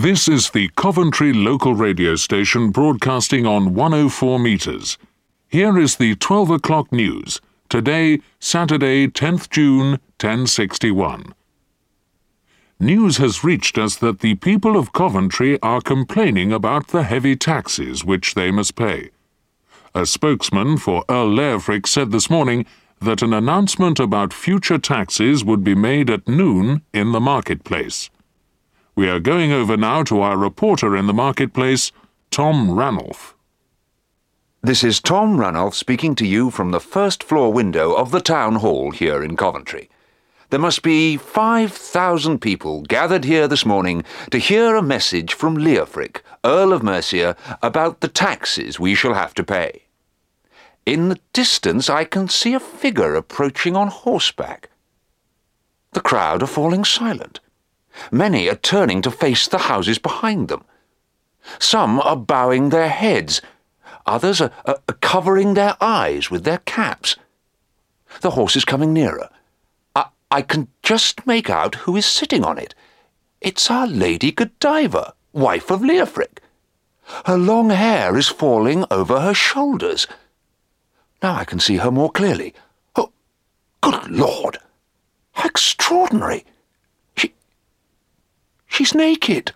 This is the Coventry local radio station broadcasting on 104 metres. Here is the 12 o'clock news. Today, Saturday, 10th June, 1061. News has reached us that the people of Coventry are complaining about the heavy taxes which they must pay. A spokesman for Earl Leofric said this morning that an announcement about future taxes would be made at noon in the marketplace. We are going over now to our reporter in the marketplace, Tom Ranulph. This is Tom Ranulph speaking to you from the first floor window of the town hall here in Coventry. There must be 5,000 people gathered here this morning to hear a message from Leofric, Earl of Mercia, about the taxes we shall have to pay. In the distance I can see a figure approaching on horseback. The crowd are falling silent. Many are turning to face the houses behind them. Some are bowing their heads. Others are, are, covering their eyes with their caps. The horse is coming nearer. I, I can just make out who is sitting on it. It's our Lady Godiva, wife of Leofric. Her long hair is falling over her shoulders. Now I can see her more clearly. Oh, good Lord! How extraordinary! She's naked.